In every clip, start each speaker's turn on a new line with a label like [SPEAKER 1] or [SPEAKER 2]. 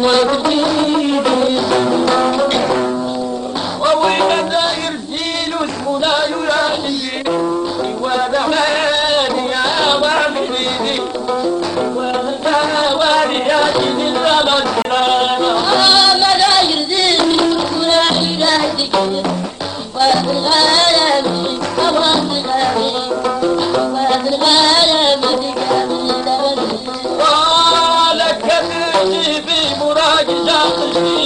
[SPEAKER 1] ووين Thank you.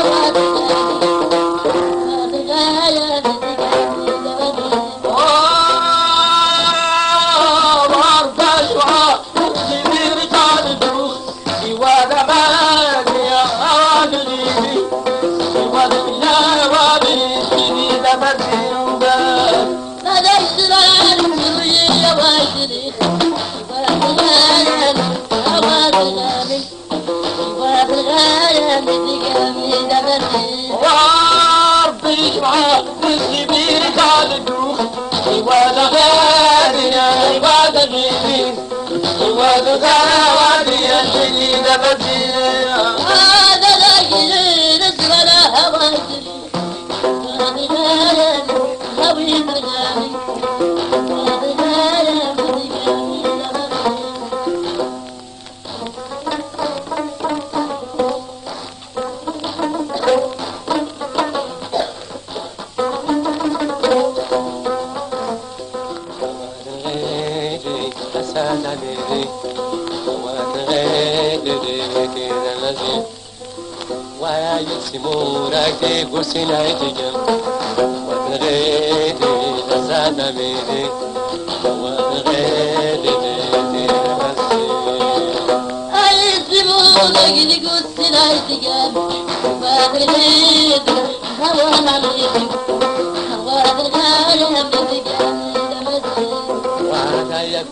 [SPEAKER 2] Oh.
[SPEAKER 1] كل كبير قاعد الدوخ وهذا
[SPEAKER 3] لديري وتغيري كده لازم ويا يسمورك قرسين هيتجم وتغيري لسانا ميري وتغيري
[SPEAKER 2] أي سمورك قرسين هيتجم وتغيري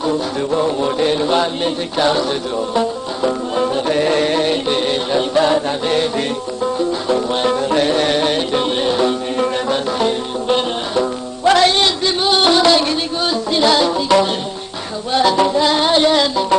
[SPEAKER 3] كنت بولي الوالد كاردو وين غيد البلد بيبي وين غيد
[SPEAKER 2] وين زمورك نقول سلاسك هواك العالم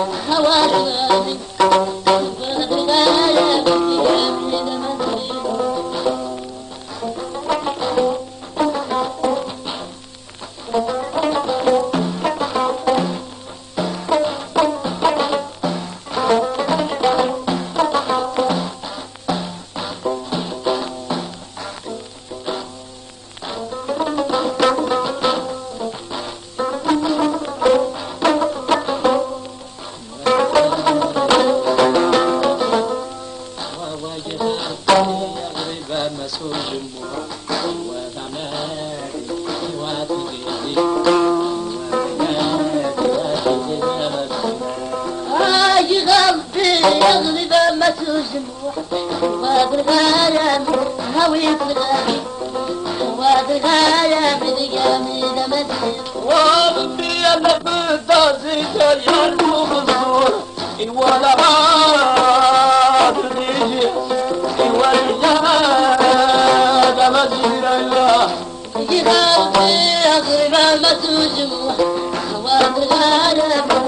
[SPEAKER 1] وبي أنا بدازك يا المغزور ولا تدري إن ولا ما مزير الله
[SPEAKER 2] لا لازم يا الزور ولا ما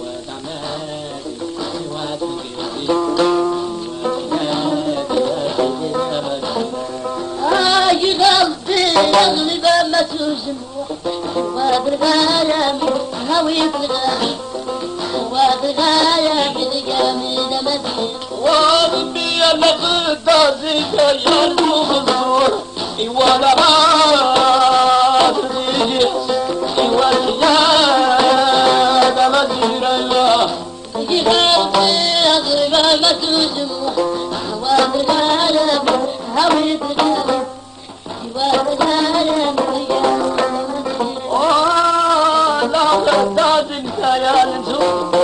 [SPEAKER 3] وأنا يكون وولين وامد
[SPEAKER 2] كاردو ودغيدي غلبانا بيدي ودغيدي بيدي نمسي
[SPEAKER 1] وربي لقد ذيك يرجو الزور ولا ما لا تحتاج انت يا الزور ولا